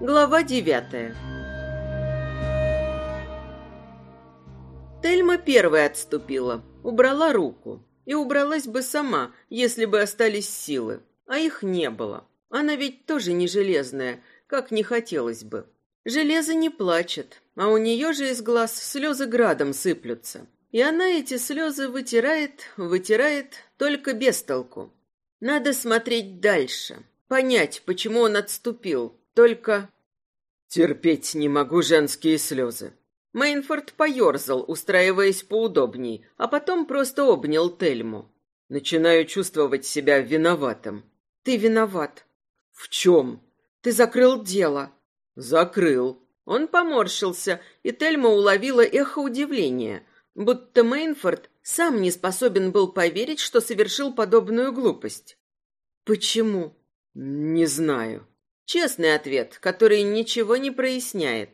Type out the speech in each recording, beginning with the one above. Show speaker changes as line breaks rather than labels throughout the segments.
Глава девятая Тельма первая отступила, убрала руку. И убралась бы сама, если бы остались силы. А их не было. Она ведь тоже не железная, как не хотелось бы. Железо не плачет, а у нее же из глаз слезы градом сыплются. И она эти слезы вытирает, вытирает, только без толку. Надо смотреть дальше, понять, почему он отступил. Только...
Терпеть не могу женские слезы.
Мейнфорд поерзал, устраиваясь поудобней, а потом просто обнял Тельму.
Начинаю чувствовать себя виноватым.
Ты виноват.
В чем?
Ты закрыл дело.
Закрыл.
Он поморщился, и Тельма уловила эхо удивления, будто Мейнфорд сам не способен был поверить, что совершил подобную глупость. Почему?
Не знаю.
Честный ответ, который ничего не проясняет.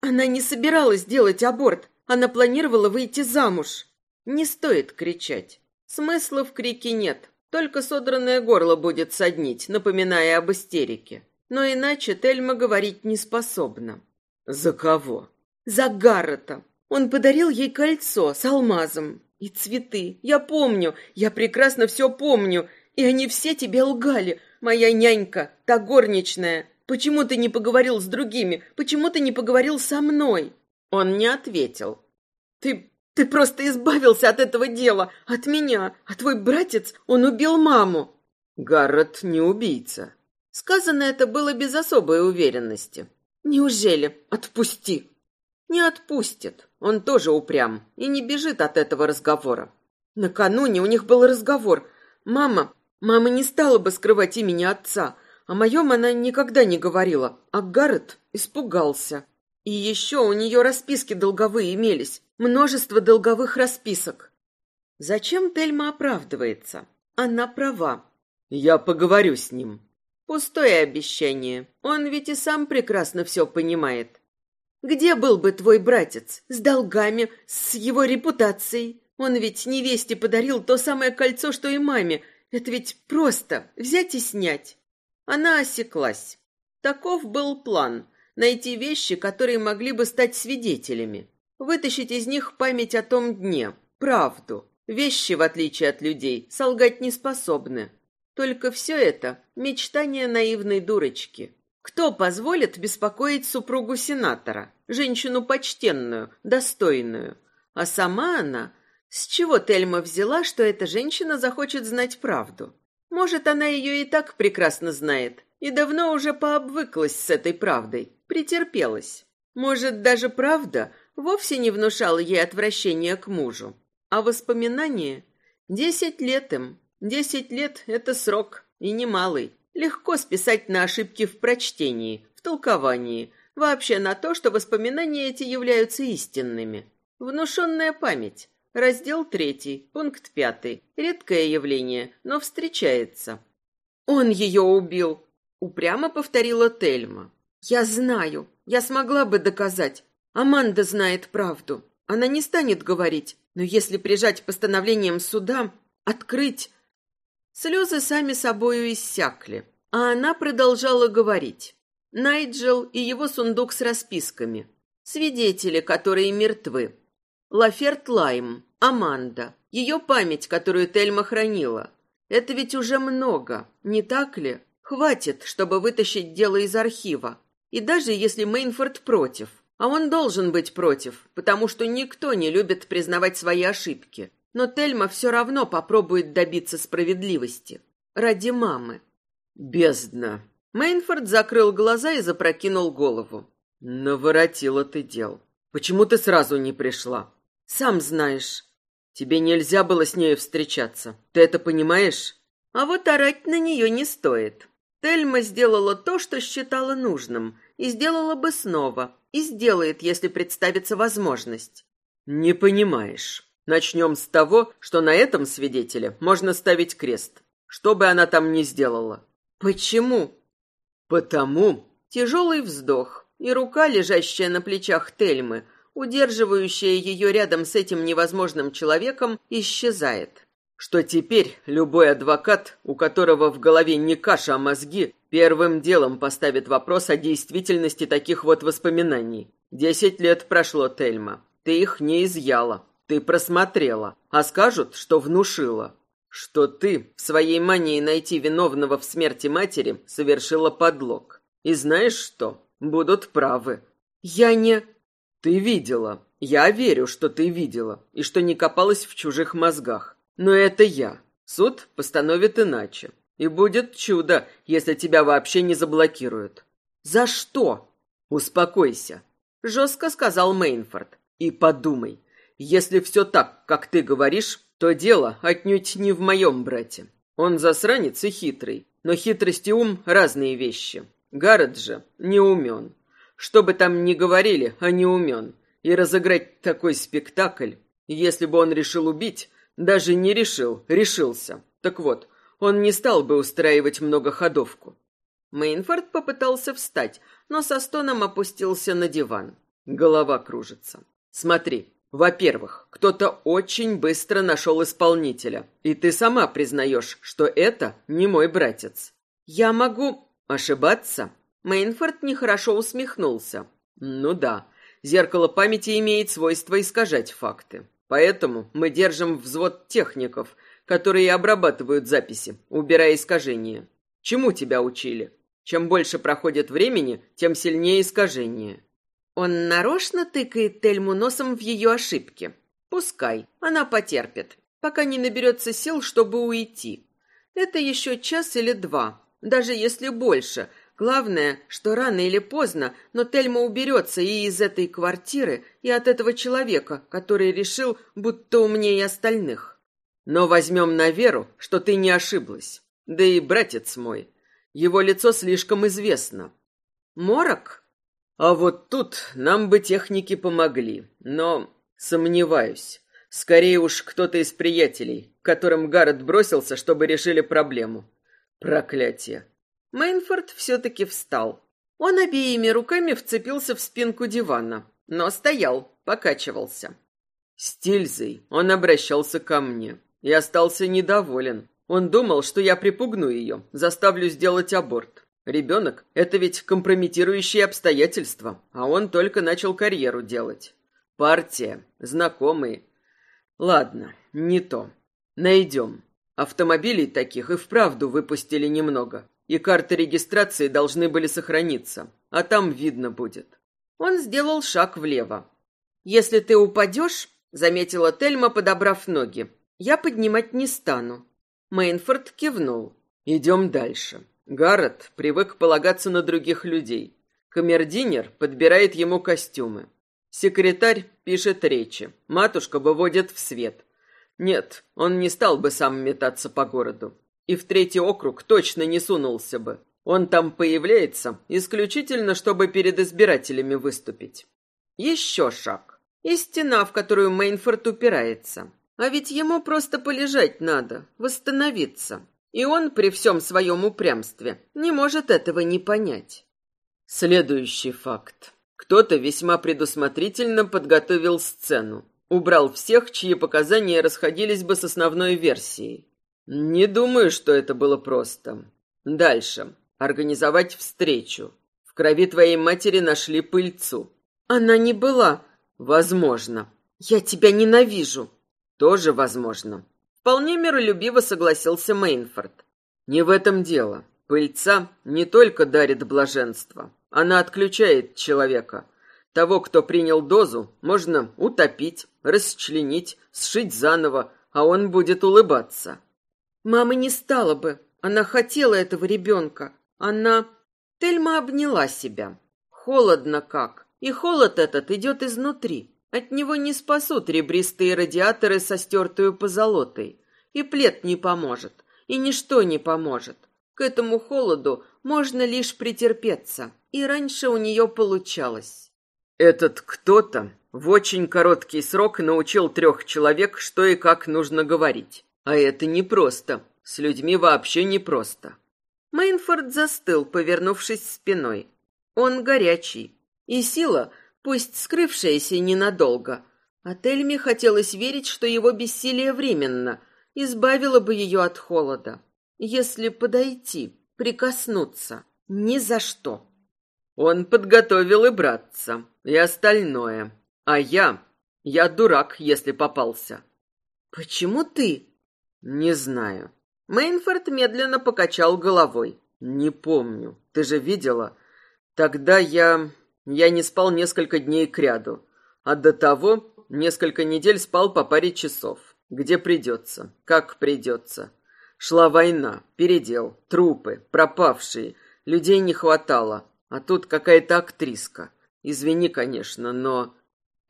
Она не собиралась делать аборт, она планировала выйти замуж. Не стоит кричать. Смысла в крике нет, только содранное горло будет соднить, напоминая об истерике. Но иначе Тельма говорить не способна.
За кого?
За Гаррета. Он подарил ей кольцо с алмазом и цветы. Я помню, я прекрасно все помню, и они все тебе лгали. Моя нянька, та горничная, Почему ты не поговорил с другими? Почему ты не поговорил со мной?» Он не ответил. «Ты... ты просто избавился от этого дела, от меня, а твой братец, он убил маму».
«Гаррет не убийца».
Сказано это было без особой уверенности. «Неужели? Отпусти!» «Не отпустит. Он тоже упрям и не бежит от этого разговора. Накануне у них был разговор. Мама... Мама не стала бы скрывать имени отца, о моем она никогда не говорила, а Гаррет испугался. И еще у нее расписки долговые имелись, множество долговых расписок. Зачем Тельма оправдывается? Она права.
Я поговорю с ним.
Пустое обещание. Он ведь и сам прекрасно все понимает. Где был бы твой братец? С долгами, с его репутацией? Он ведь невесте подарил то самое кольцо, что и маме. Это ведь просто взять и снять. Она осеклась. Таков был план — найти вещи, которые могли бы стать свидетелями. Вытащить из них память о том дне, правду. Вещи, в отличие от людей, солгать не способны. Только все это — мечтание наивной дурочки. Кто позволит беспокоить супругу сенатора, женщину почтенную, достойную? А сама она... С чего Тельма взяла, что эта женщина захочет знать правду? Может, она ее и так прекрасно знает и давно уже пообвыклась с этой правдой, претерпелась. Может, даже правда вовсе не внушала ей отвращения к мужу. А воспоминания? Десять лет им. Десять лет — это срок, и немалый. Легко списать на ошибки в прочтении, в толковании, вообще на то, что воспоминания эти являются истинными. Внушенная память, Раздел третий, пункт пятый. Редкое явление, но встречается. Он ее убил, упрямо повторила Тельма. Я знаю, я смогла бы доказать. Аманда знает правду. Она не станет говорить, но если прижать постановлением суда, открыть... Слезы сами собою иссякли, а она продолжала говорить. Найджел и его сундук с расписками. Свидетели, которые мертвы. Лаферт Лайм, Аманда, ее память, которую Тельма хранила. Это ведь уже много, не так ли? Хватит, чтобы вытащить дело из архива. И даже если Мейнфорд против, а он должен быть против, потому что никто не любит признавать свои ошибки. Но Тельма все равно попробует добиться справедливости. Ради мамы.
Бездна.
Мейнфорд закрыл глаза и запрокинул голову.
Наворотила ты дел. Почему ты сразу не пришла?
Сам знаешь.
Тебе нельзя было с нею встречаться. Ты это понимаешь?
А вот орать на нее не стоит. Тельма сделала то, что считала нужным, и сделала бы снова, и сделает, если представится возможность.
Не понимаешь. Начнем с того, что на этом свидетеле можно ставить крест. Что бы она там ни сделала.
Почему?
Потому...
Тяжелый вздох, и рука, лежащая на плечах Тельмы, удерживающая ее рядом с этим невозможным человеком, исчезает.
что теперь любой адвокат, у которого в голове не каша, а мозги, первым делом поставит вопрос о действительности таких вот воспоминаний. Десять лет прошло, Тельма. Ты их не изъяла. Ты просмотрела. А скажут, что внушила. Что ты в своей мании найти виновного в смерти матери совершила подлог. И знаешь что? Будут правы.
Я не...
Ты видела. Я верю, что ты видела. И что не копалась в чужих мозгах. Но это я. Суд постановит иначе. И будет чудо, если тебя вообще не заблокируют.
За что?
Успокойся, жестко сказал Мейнфорд. И подумай, если все так, как ты говоришь, то дело отнюдь не в моем брате. Он засранец и хитрый, но хитрость и ум – разные вещи. Гаррет же не умен. Что бы там ни говорили, а не умен. И разыграть такой спектакль, если бы он решил убить, даже не решил, решился. Так вот, он не стал бы устраивать многоходовку. Мейнфорд попытался встать, но со стоном опустился на диван. Голова кружится. Смотри, во-первых, кто-то очень быстро нашел исполнителя, и ты сама признаешь, что это не мой братец.
Я могу
ошибаться?
Мейнфорд нехорошо усмехнулся.
Ну да, зеркало памяти имеет свойство искажать факты. Поэтому мы держим взвод техников, которые обрабатывают записи, убирая искажения. Чему тебя учили? Чем больше проходит времени, тем сильнее искажения.
Он нарочно тыкает Тельму носом в ее ошибки. Пускай, она потерпит, пока не наберется сил, чтобы уйти. Это еще час или два, даже если больше, Главное, что рано или поздно, но Тельма уберется и из этой квартиры, и от этого человека, который решил, будто умнее остальных.
Но возьмем на веру, что ты не ошиблась. Да и братец мой, его лицо слишком известно.
Морок?
А вот тут нам бы техники помогли, но сомневаюсь. Скорее уж кто-то из приятелей, которым Гаррет бросился, чтобы решили проблему. Проклятие.
Мейнфорд все-таки встал. Он обеими руками вцепился в спинку дивана, но стоял, покачивался.
С Тильзой он обращался ко мне и остался недоволен. Он думал, что я припугну ее, заставлю сделать аборт. Ребенок – это ведь компрометирующие обстоятельства, а он только начал карьеру делать. Партия, знакомые. Ладно, не то. Найдем. Автомобилей таких и вправду выпустили немного и карты регистрации должны были сохраниться, а там видно будет.
Он сделал шаг влево. «Если ты упадешь», — заметила Тельма, подобрав ноги, — «я поднимать не стану». Мейнфорд кивнул.
«Идем дальше. Гаррет привык полагаться на других людей. Камердинер подбирает ему костюмы. Секретарь пишет речи. Матушка выводит в свет. Нет, он не стал бы сам метаться по городу и в третий округ точно не сунулся бы. Он там появляется исключительно, чтобы перед избирателями выступить.
Еще шаг. И стена, в которую Мейнфорд упирается. А ведь ему просто полежать надо, восстановиться. И он при всем своем упрямстве не может этого не понять.
Следующий факт. Кто-то весьма предусмотрительно подготовил сцену. Убрал всех, чьи показания расходились бы с основной версией. Не думаю, что это было просто. Дальше. Организовать встречу. В крови твоей матери нашли пыльцу.
Она не была.
Возможно.
Я тебя ненавижу.
Тоже возможно. Вполне миролюбиво согласился Мейнфорд. Не в этом дело. Пыльца не только дарит блаженство. Она отключает человека. Того, кто принял дозу, можно утопить, расчленить, сшить заново, а он будет улыбаться.
Мама не стала бы. Она хотела этого ребенка. Она... Тельма обняла себя. Холодно как. И холод этот идет изнутри. От него не спасут ребристые радиаторы со стертую позолотой. И плед не поможет. И ничто не поможет. К этому холоду можно лишь претерпеться. И раньше у нее получалось.
Этот кто-то в очень короткий срок научил трех человек, что и как нужно говорить. А это непросто. С людьми вообще непросто.
Мейнфорд застыл, повернувшись спиной. Он горячий. И сила, пусть скрывшаяся ненадолго. А Тельме хотелось верить, что его бессилие временно, избавило бы ее от холода. Если подойти, прикоснуться, ни за что.
Он подготовил и братца, и остальное. А я... Я дурак, если попался.
Почему ты?
Не знаю.
Мейнфорд медленно покачал головой.
Не помню. Ты же видела? Тогда я... Я не спал несколько дней кряду. А до того несколько недель спал по паре часов. Где придется, как придется. Шла война, передел, трупы, пропавшие. Людей не хватало. А тут какая-то актриска. Извини, конечно, но...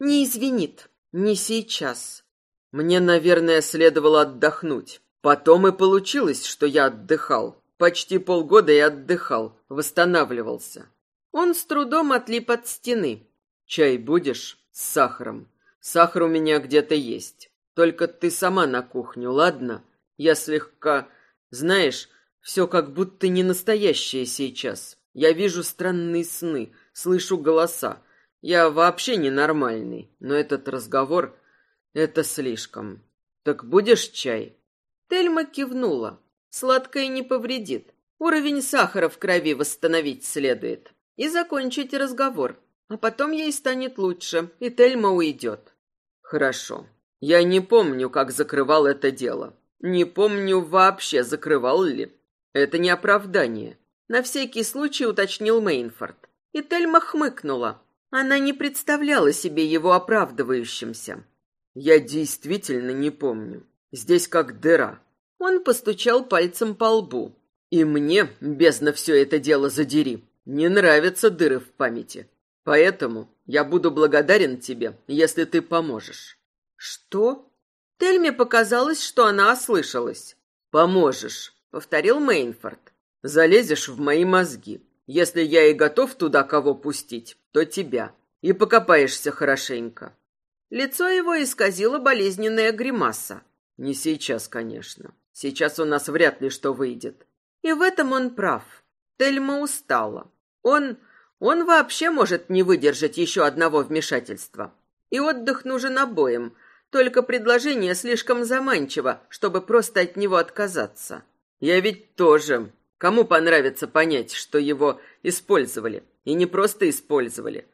Не извинит. Не сейчас.
Мне, наверное, следовало отдохнуть. Потом и получилось, что я отдыхал. Почти полгода я отдыхал, восстанавливался.
Он с трудом отлип от стены.
Чай будешь? С сахаром. Сахар у меня где-то есть. Только ты сама на кухню, ладно? Я слегка... Знаешь, все как будто не настоящее сейчас. Я вижу странные сны, слышу голоса. Я вообще ненормальный, но этот разговор... Это слишком. Так будешь чай?
Тельма кивнула. Сладкое не повредит. Уровень сахара в крови восстановить следует. И закончить разговор. А потом ей станет лучше, и Тельма уйдет.
Хорошо. Я не помню, как закрывал это дело. Не помню вообще, закрывал ли. Это не оправдание.
На всякий случай уточнил Мейнфорд. И Тельма хмыкнула. Она не представляла себе его оправдывающимся.
Я действительно не помню. Здесь как дыра.
Он постучал пальцем по лбу.
И мне, бездна все это дело задери, не нравятся дыры в памяти. Поэтому я буду благодарен тебе, если ты поможешь.
Что? Тельме показалось, что она ослышалась.
Поможешь, повторил Мейнфорд. Залезешь в мои мозги. Если я и готов туда кого пустить, то тебя. И покопаешься хорошенько.
Лицо его исказило болезненная гримаса.
Не сейчас, конечно. Сейчас у нас вряд ли что выйдет.
И в этом он прав. Тельма устала. Он... он вообще может не выдержать еще одного вмешательства. И отдых нужен обоим. Только предложение слишком заманчиво, чтобы просто от него отказаться.
Я ведь тоже. Кому понравится понять, что его использовали? И не просто использовали,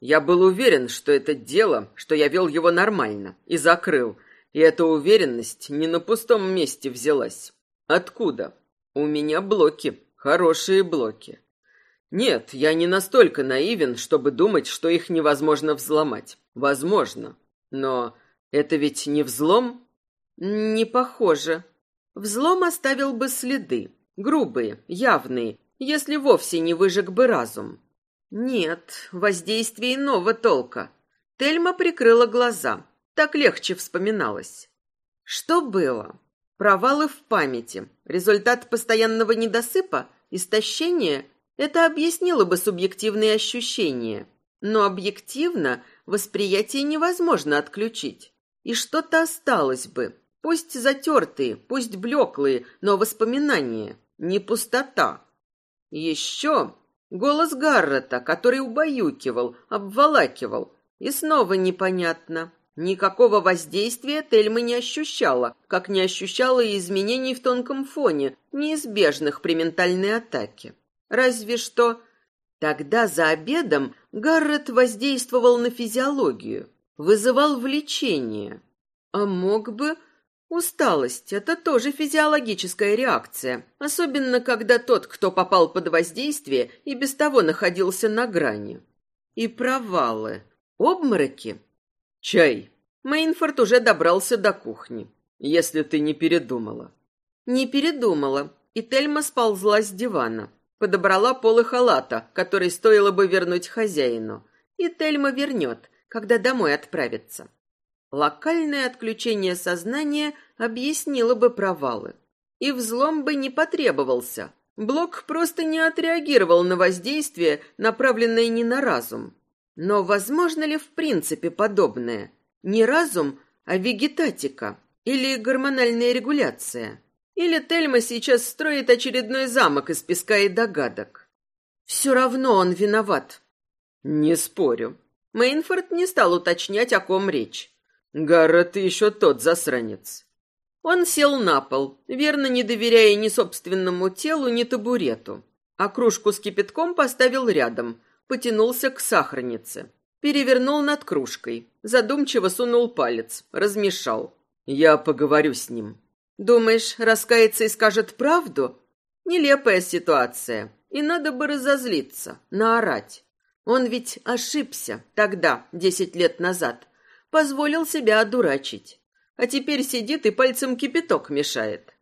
я был уверен, что это дело, что я вел его нормально и закрыл. И эта уверенность не на пустом месте взялась. Откуда? У меня блоки, хорошие блоки. Нет, я не настолько наивен, чтобы думать, что их невозможно взломать. Возможно. Но это ведь не взлом?
Не похоже. Взлом оставил бы следы. Грубые, явные, если вовсе не выжег бы разум. Нет, воздействие иного толка. Тельма прикрыла глаза. Так легче вспоминалось. Что было? Провалы в памяти. Результат постоянного недосыпа? Истощение? Это объяснило бы субъективные ощущения. Но объективно восприятие невозможно отключить. И что-то осталось бы. Пусть затертые, пусть блеклые, но воспоминания. Не пустота. Еще Голос Гаррета, который убаюкивал, обволакивал. И снова непонятно. Никакого воздействия Тельма не ощущала, как не ощущала и изменений в тонком фоне, неизбежных при ментальной атаке. Разве что... Тогда за обедом Гаррет воздействовал на физиологию, вызывал влечение. А мог бы Усталость – это тоже физиологическая реакция, особенно когда тот, кто попал под воздействие, и без того находился на грани. И провалы. Обмороки.
Чай.
Мейнфорд уже добрался до кухни.
Если ты не передумала.
Не передумала. И Тельма сползла с дивана. Подобрала полы халата, который стоило бы вернуть хозяину. И Тельма вернет, когда домой отправится. Локальное отключение сознания объяснило бы провалы. И взлом бы не потребовался. Блок просто не отреагировал на воздействие, направленное не на разум. Но возможно ли в принципе подобное? Не разум, а вегетатика или гормональная регуляция? Или Тельма сейчас строит очередной замок из песка и догадок? Все равно он виноват.
Не спорю.
Мейнфорд не стал уточнять, о ком речь.
Гарра, ты еще тот засранец.
Он сел на пол, верно не доверяя ни собственному телу, ни табурету. А кружку с кипятком поставил рядом, потянулся к сахарнице. Перевернул над кружкой, задумчиво сунул палец, размешал.
«Я поговорю с ним».
«Думаешь, раскается и скажет правду?» Нелепая ситуация, и надо бы разозлиться, наорать. Он ведь ошибся тогда, десять лет назад, позволил себя одурачить а теперь сидит и пальцем кипяток мешает.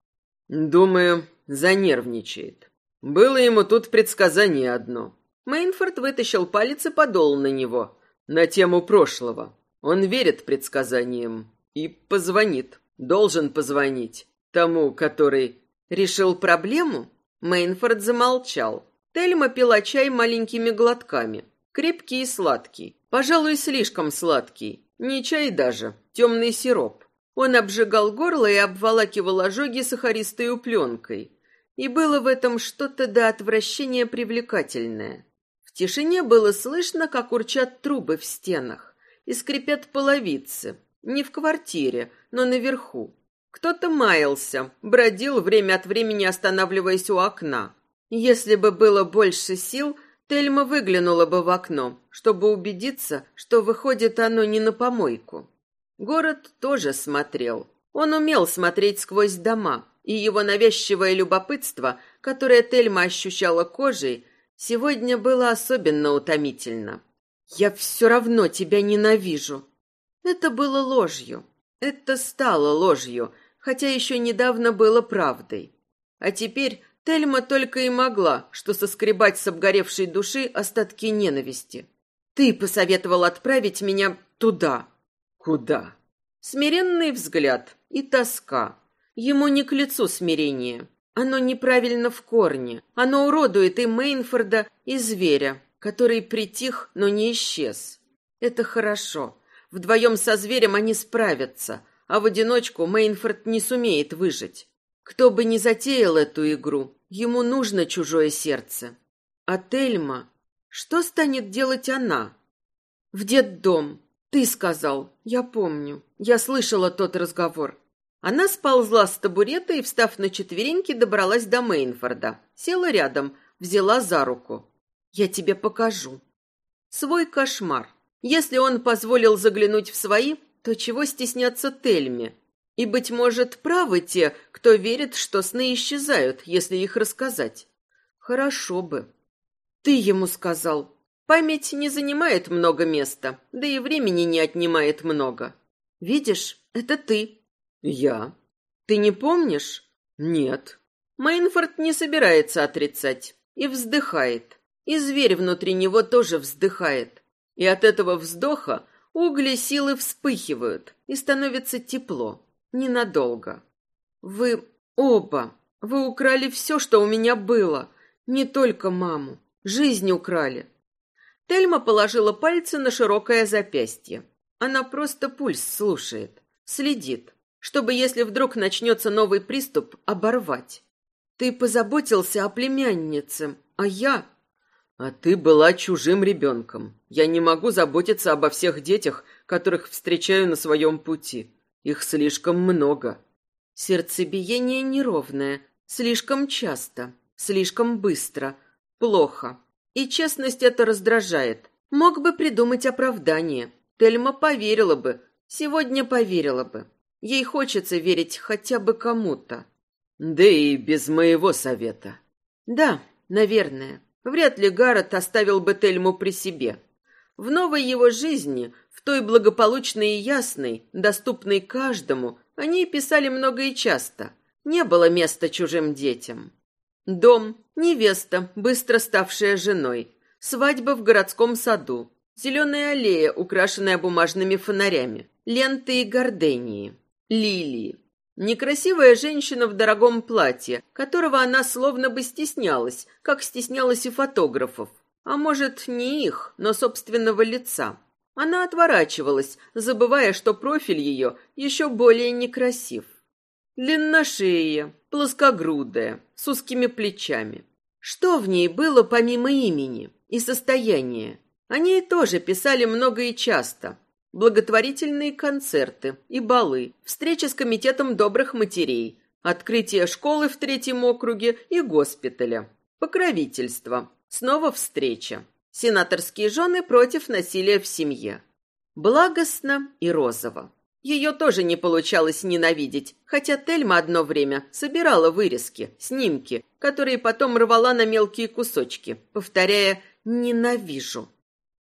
Думаю, занервничает. Было ему тут предсказание одно.
Мейнфорд вытащил палец и подол на него,
на тему прошлого. Он верит предсказаниям и позвонит, должен позвонить тому, который...
Решил проблему? Мейнфорд замолчал. Тельма пила чай маленькими глотками. Крепкий и сладкий. Пожалуй, слишком сладкий. Не чай даже, темный сироп. Он обжигал горло и обволакивал ожоги сахаристой пленкой. И было в этом что-то до отвращения привлекательное. В тишине было слышно, как урчат трубы в стенах и скрипят половицы. Не в квартире, но наверху. Кто-то маялся, бродил время от времени, останавливаясь у окна. Если бы было больше сил, Тельма выглянула бы в окно, чтобы убедиться, что выходит оно не на помойку. Город тоже смотрел. Он умел смотреть сквозь дома, и его навязчивое любопытство, которое Тельма ощущала кожей, сегодня было особенно утомительно. «Я все равно тебя ненавижу». Это было ложью. Это стало ложью, хотя еще недавно было правдой. А теперь Тельма только и могла, что соскребать с обгоревшей души остатки ненависти. «Ты посоветовал отправить меня туда».
Куда?
Смиренный взгляд и тоска. Ему не к лицу смирение. Оно неправильно в корне. Оно уродует и Мейнфорда, и зверя, который притих, но не исчез. Это хорошо. Вдвоем со зверем они справятся, а в одиночку Мейнфорд не сумеет выжить. Кто бы ни затеял эту игру, ему нужно чужое сердце. А Тельма... Что станет делать она? В детдом, «Ты сказал. Я помню. Я слышала тот разговор». Она сползла с табурета и, встав на четвереньки, добралась до Мейнфорда. Села рядом, взяла за руку. «Я тебе покажу». Свой кошмар. Если он позволил заглянуть в свои, то чего стесняться Тельме? И, быть может, правы те, кто верит, что сны исчезают, если их рассказать. Хорошо бы. Ты ему сказал, Память не занимает много места, да и времени не отнимает много. Видишь, это ты.
Я.
Ты не помнишь?
Нет.
Мейнфорд не собирается отрицать и вздыхает. И зверь внутри него тоже вздыхает. И от этого вздоха угли силы вспыхивают, и становится тепло. Ненадолго. Вы оба, вы украли все, что у меня было. Не только маму. Жизнь украли. Тельма положила пальцы на широкое запястье. Она просто пульс слушает, следит, чтобы, если вдруг начнется новый приступ, оборвать. Ты позаботился о племяннице, а я...
А ты была чужим ребенком. Я не могу заботиться обо всех детях, которых встречаю на своем пути. Их слишком много.
Сердцебиение неровное, слишком часто, слишком быстро, плохо. И честность это раздражает. Мог бы придумать оправдание. Тельма поверила бы, сегодня поверила бы. Ей хочется верить хотя бы кому-то.
Да и без моего совета.
Да, наверное. Вряд ли Гаррет оставил бы Тельму при себе. В новой его жизни, в той благополучной и ясной, доступной каждому, они писали много и часто. Не было места чужим детям. Дом, невеста, быстро ставшая женой, свадьба в городском саду, зеленая аллея, украшенная бумажными фонарями, ленты и гордении, лилии. Некрасивая женщина в дорогом платье, которого она словно бы стеснялась, как стеснялась и фотографов. А может, не их, но собственного лица. Она отворачивалась, забывая, что профиль ее еще более некрасив. Длинношея, плоскогрудая, с узкими плечами. Что в ней было помимо имени и состояния? О ней тоже писали много и часто. Благотворительные концерты и балы, встречи с комитетом добрых матерей, открытие школы в третьем округе и госпиталя, покровительство, снова встреча, сенаторские жены против насилия в семье. Благостно и розово. Ее тоже не получалось ненавидеть, хотя Тельма одно время собирала вырезки, снимки, которые потом рвала на мелкие кусочки, повторяя «ненавижу».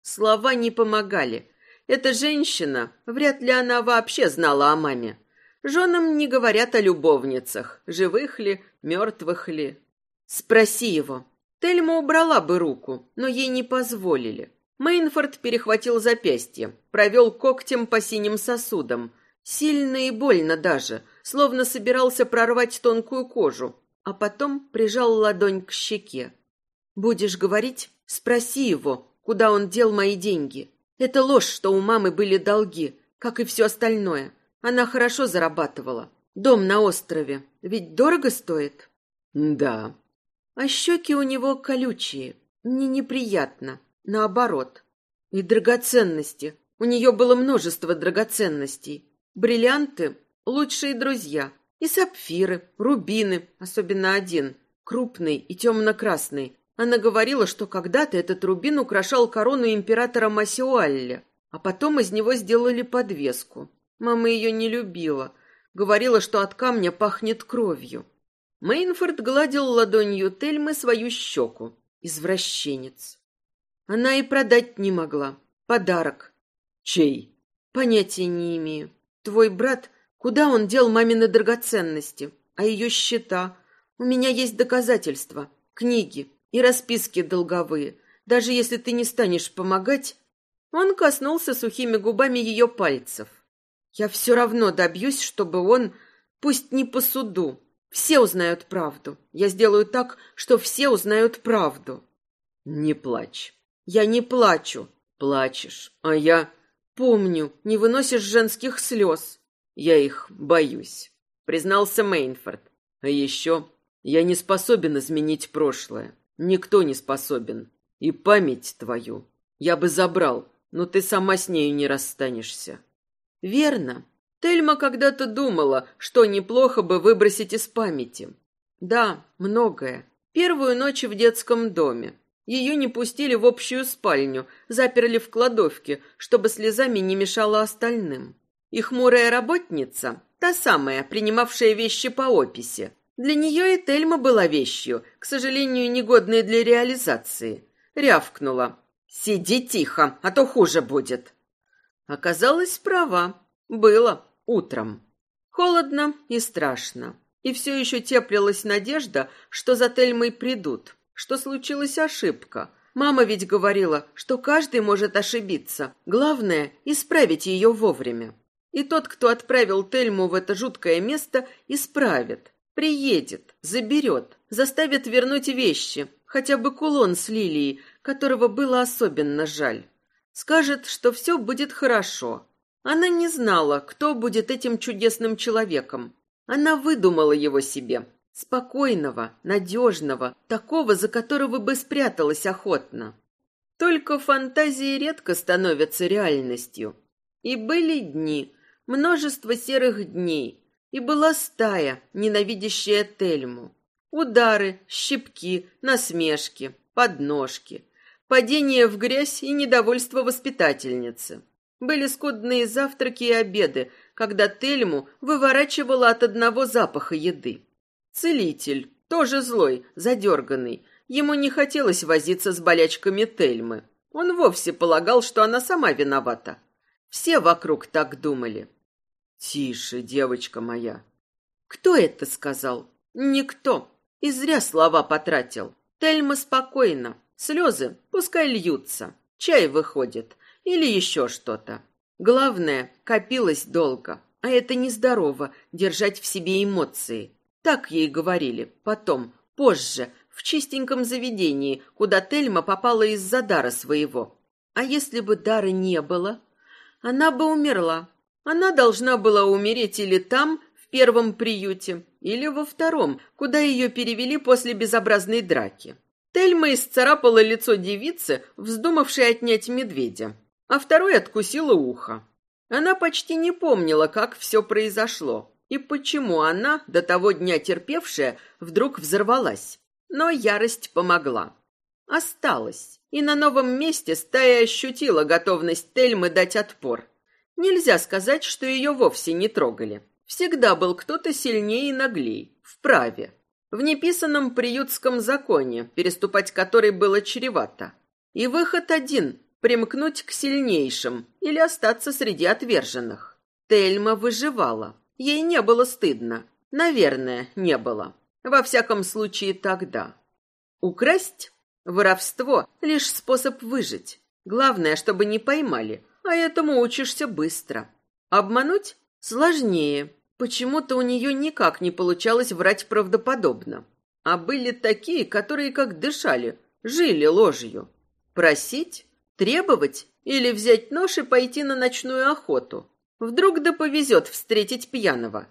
Слова не помогали. Эта женщина, вряд ли она вообще знала о маме. Женам не говорят о любовницах, живых ли, мертвых ли. Спроси его. Тельма убрала бы руку, но ей не позволили. Мейнфорд перехватил запястье, провел когтем по синим сосудам. Сильно и больно даже, словно собирался прорвать тонкую кожу, а потом прижал ладонь к щеке. «Будешь говорить? Спроси его, куда он дел мои деньги. Это ложь, что у мамы были долги, как и все остальное. Она хорошо зарабатывала. Дом на острове. Ведь дорого стоит?»
«Да».
А щеки у него колючие. Мне неприятно. Наоборот. И драгоценности. У нее было множество драгоценностей. Бриллианты — лучшие друзья. И сапфиры, рубины, особенно один, крупный и темно-красный. Она говорила, что когда-то этот рубин украшал корону императора Масиуалля, а потом из него сделали подвеску. Мама ее не любила. Говорила, что от камня пахнет кровью. Мейнфорд гладил ладонью Тельмы свою щеку. Извращенец. Она и продать не могла. Подарок.
Чей?
Понятия не имею. Твой брат, куда он дел мамины драгоценности? А ее счета? У меня есть доказательства, книги и расписки долговые. Даже если ты не станешь помогать... Он коснулся сухими губами ее пальцев. Я все равно добьюсь, чтобы он, пусть не по суду, все узнают правду. Я сделаю так, что все узнают правду.
Не плачь.
Я не плачу.
Плачешь. А я...
Помню, не выносишь женских слез.
Я их боюсь, признался Мейнфорд. А еще я не способен изменить прошлое. Никто не способен. И память твою я бы забрал, но ты сама с нею не расстанешься.
Верно. Тельма когда-то думала, что неплохо бы выбросить из памяти. Да, многое. Первую ночь в детском доме. Ее не пустили в общую спальню, заперли в кладовке, чтобы слезами не мешала остальным. И хмурая работница, та самая, принимавшая вещи по описи, для нее и Тельма была вещью, к сожалению, негодной для реализации. Рявкнула. «Сиди тихо, а то хуже будет». Оказалась права. Было утром. Холодно и страшно. И все еще теплилась надежда, что за Тельмой придут что случилась ошибка. Мама ведь говорила, что каждый может ошибиться. Главное – исправить ее вовремя. И тот, кто отправил Тельму в это жуткое место, исправит. Приедет, заберет, заставит вернуть вещи, хотя бы кулон с лилией, которого было особенно жаль. Скажет, что все будет хорошо. Она не знала, кто будет этим чудесным человеком. Она выдумала его себе, Спокойного, надежного, такого, за которого бы спряталась охотно. Только фантазии редко становятся реальностью. И были дни, множество серых дней, и была стая, ненавидящая Тельму. Удары, щипки, насмешки, подножки, падение в грязь и недовольство воспитательницы. Были скудные завтраки и обеды, когда Тельму выворачивала от одного запаха еды. Целитель, тоже злой, задерганный. Ему не хотелось возиться с болячками Тельмы. Он вовсе полагал, что она сама виновата. Все вокруг так думали.
«Тише, девочка моя».
«Кто это сказал?» «Никто. И зря слова потратил. Тельма спокойно. Слезы пускай льются. Чай выходит. Или еще что-то. Главное, копилось долго. А это нездорово, держать в себе эмоции. Так ей говорили. Потом, позже, в чистеньком заведении, куда Тельма попала из-за дара своего. А если бы дара не было, она бы умерла. Она должна была умереть или там, в первом приюте, или во втором, куда ее перевели после безобразной драки. Тельма исцарапала лицо девицы, вздумавшей отнять медведя, а второй откусила ухо. Она почти не помнила, как все произошло и почему она, до того дня терпевшая, вдруг взорвалась. Но ярость помогла. Осталась. И на новом месте стая ощутила готовность Тельмы дать отпор. Нельзя сказать, что ее вовсе не трогали. Всегда был кто-то сильнее и наглей, вправе. В неписанном приютском законе, переступать который было чревато. И выход один – примкнуть к сильнейшим или остаться среди отверженных. Тельма выживала. Ей не было стыдно. Наверное, не было. Во всяком случае, тогда. Украсть? Воровство – лишь способ выжить. Главное, чтобы не поймали, а этому учишься быстро. Обмануть? Сложнее. Почему-то у нее никак не получалось врать правдоподобно. А были такие, которые как дышали, жили ложью. Просить? Требовать? Или взять нож и пойти на ночную охоту? Вдруг да повезет встретить пьяного.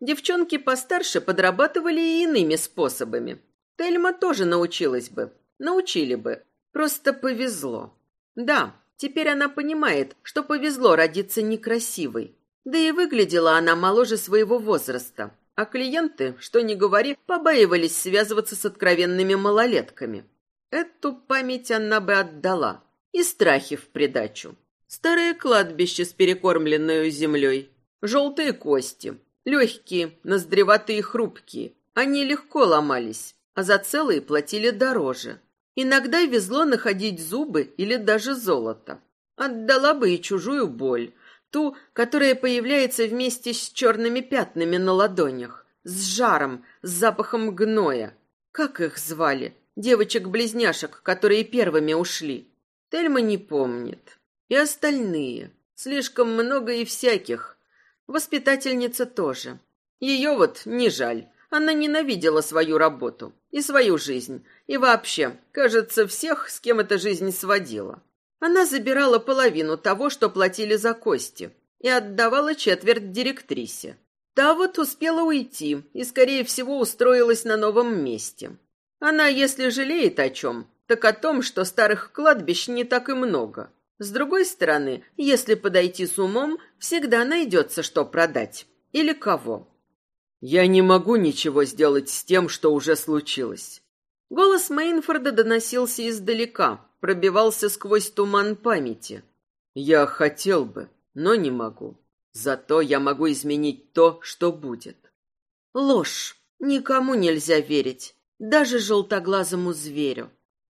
Девчонки постарше подрабатывали и иными способами. Тельма тоже научилась бы. Научили бы. Просто повезло. Да, теперь она понимает, что повезло родиться некрасивой. Да и выглядела она моложе своего возраста. А клиенты, что ни говори, побаивались связываться с откровенными малолетками. Эту память она бы отдала. И страхи в придачу. Старое кладбище с перекормленной землей. Желтые кости. Легкие, ноздреватые хрупкие. Они легко ломались, а за целые платили дороже. Иногда везло находить зубы или даже золото. Отдала бы и чужую боль. Ту, которая появляется вместе с черными пятнами на ладонях. С жаром, с запахом гноя. Как их звали? Девочек-близняшек, которые первыми ушли. Тельма не помнит. И остальные. Слишком много и всяких. Воспитательница тоже. Ее вот не жаль. Она ненавидела свою работу и свою жизнь. И вообще, кажется, всех, с кем эта жизнь сводила. Она забирала половину того, что платили за кости, и отдавала четверть директрисе. Та вот успела уйти и, скорее всего, устроилась на новом месте. Она, если жалеет о чем, так о том, что старых кладбищ не так и много. С другой стороны, если подойти с умом, всегда найдется, что продать. Или кого.
Я не могу ничего сделать с тем, что уже случилось.
Голос Мейнфорда доносился издалека, пробивался сквозь туман памяти.
Я хотел бы, но не могу. Зато я могу изменить то, что будет.
Ложь. Никому нельзя верить, даже желтоглазому зверю.